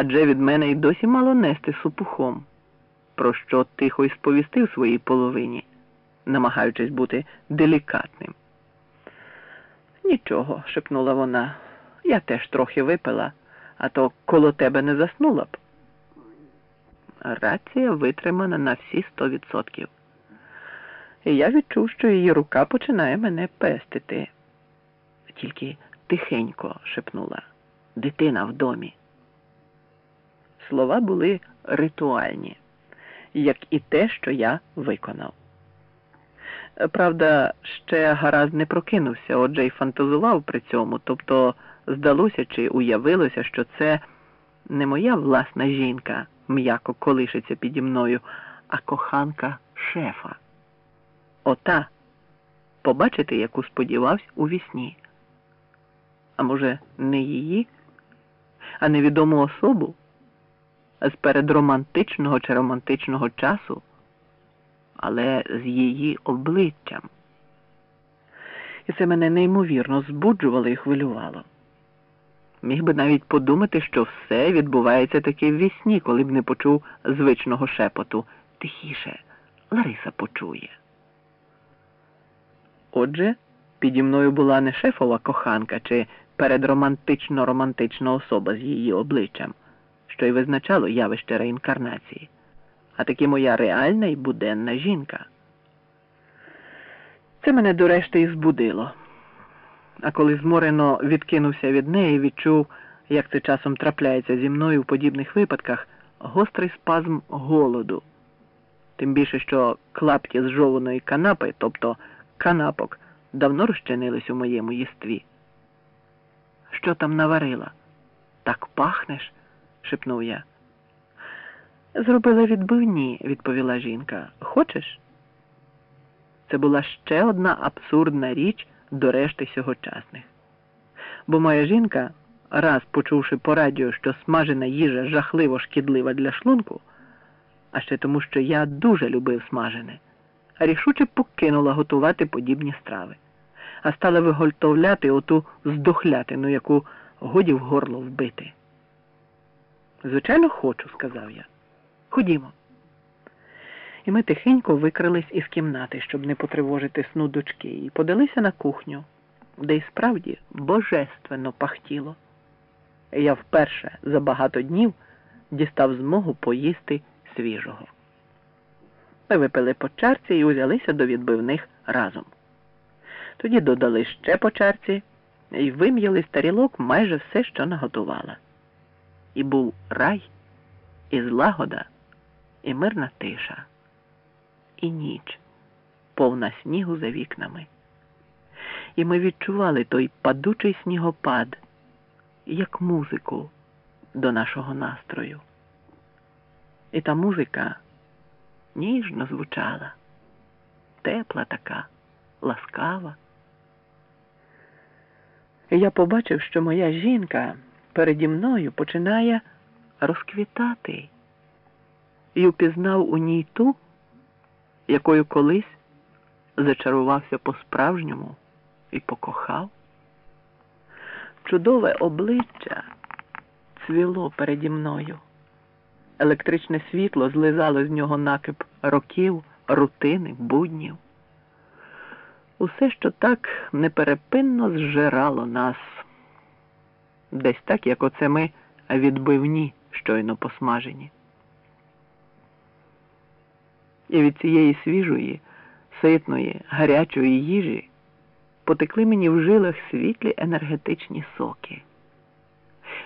адже від мене й досі мало нести супухом, про що тихо й сповістив своїй половині, намагаючись бути делікатним. Нічого, шепнула вона, я теж трохи випила, а то коло тебе не заснула б. Рація витримана на всі сто відсотків. І я відчув, що її рука починає мене пестити. Тільки тихенько шепнула дитина в домі. Слова були ритуальні, як і те, що я виконав. Правда, ще гаразд не прокинувся, отже й фантазував при цьому, тобто здалося чи уявилося, що це не моя власна жінка м'яко колишиться піді мною, а коханка шефа. Ота, побачити, яку сподівався у вісні. А може, не її, а невідому особу з передромантичного чи романтичного часу, але з її обличчям. І це мене неймовірно збуджувало і хвилювало. Міг би навіть подумати, що все відбувається таки в вісні, коли б не почув звичного шепоту. Тихіше, Лариса почує. Отже, піді мною була не шефова коханка чи передромантично романтична особа з її обличчям, що й визначало явище реінкарнації, а таки моя реальна і буденна жінка. Це мене до решти і збудило. А коли зморено відкинувся від неї, відчув, як це часом трапляється зі мною в подібних випадках, гострий спазм голоду. Тим більше, що клапті з жованої канапи, тобто канапок, давно розчинились у моєму єстві. Що там наварила? Так пахнеш? Шепнув я. Зробила відбивні, відповіла жінка. Хочеш? Це була ще одна абсурдна річ до решти сьогочасних. Бо моя жінка, раз почувши по радіо, що смажена їжа жахливо шкідлива для шлунку, а ще тому, що я дуже любив смажене, рішуче покинула готувати подібні страви, а стала виготовляти оту здохлятину, яку годі в горло вбити. Звичайно, хочу, сказав я. Ходімо. І ми тихенько викрились із кімнати, щоб не потривожити сну дочки, і подалися на кухню, де й справді божественно пахтіло. Я вперше за багато днів дістав змогу поїсти свіжого. Ми випили по чарці і узялися до відбивних разом. Тоді додали ще по чарці і вим'яли з тарілок майже все, що наготувала. І був рай, і злагода, і мирна тиша і ніч, повна снігу за вікнами. І ми відчували той падучий снігопад, як музику до нашого настрою. І та музика ніжно звучала, тепла така, ласкава. І я побачив, що моя жінка переді мною починає розквітати і упізнав у ній ту якою колись зачарувався по-справжньому і покохав. Чудове обличчя цвіло переді мною. Електричне світло злизало з нього накип років, рутини, буднів. Усе, що так неперепинно зжирало нас, десь так, як оце ми відбивні щойно посмажені. І від цієї свіжої, ситної, гарячої їжі потекли мені в жилах світлі енергетичні соки.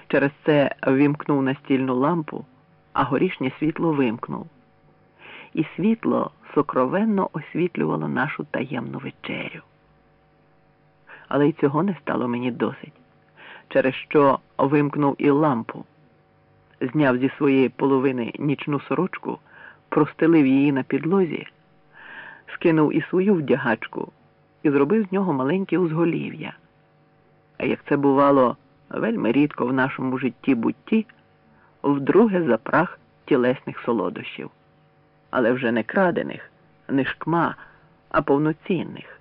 Через це вімкнув настільну лампу, а горішнє світло вимкнув. І світло сокровенно освітлювало нашу таємну вечерю. Але й цього не стало мені досить, через що вимкнув і лампу, зняв зі своєї половини нічну сорочку простелив її на підлозі, скинув і свою вдягачку і зробив з нього маленьке узголів'я. А як це бувало вельми рідко в нашому житті бутті, вдруге запрах тілесних солодощів, але вже не крадених, не шкма, а повноцінних,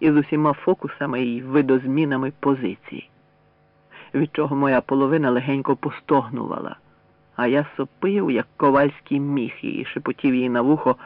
і з усіма фокусами і видозмінами позиції, від чого моя половина легенько постогнувала. А я сопив, як ковальський міх, і шепотів їй на вухо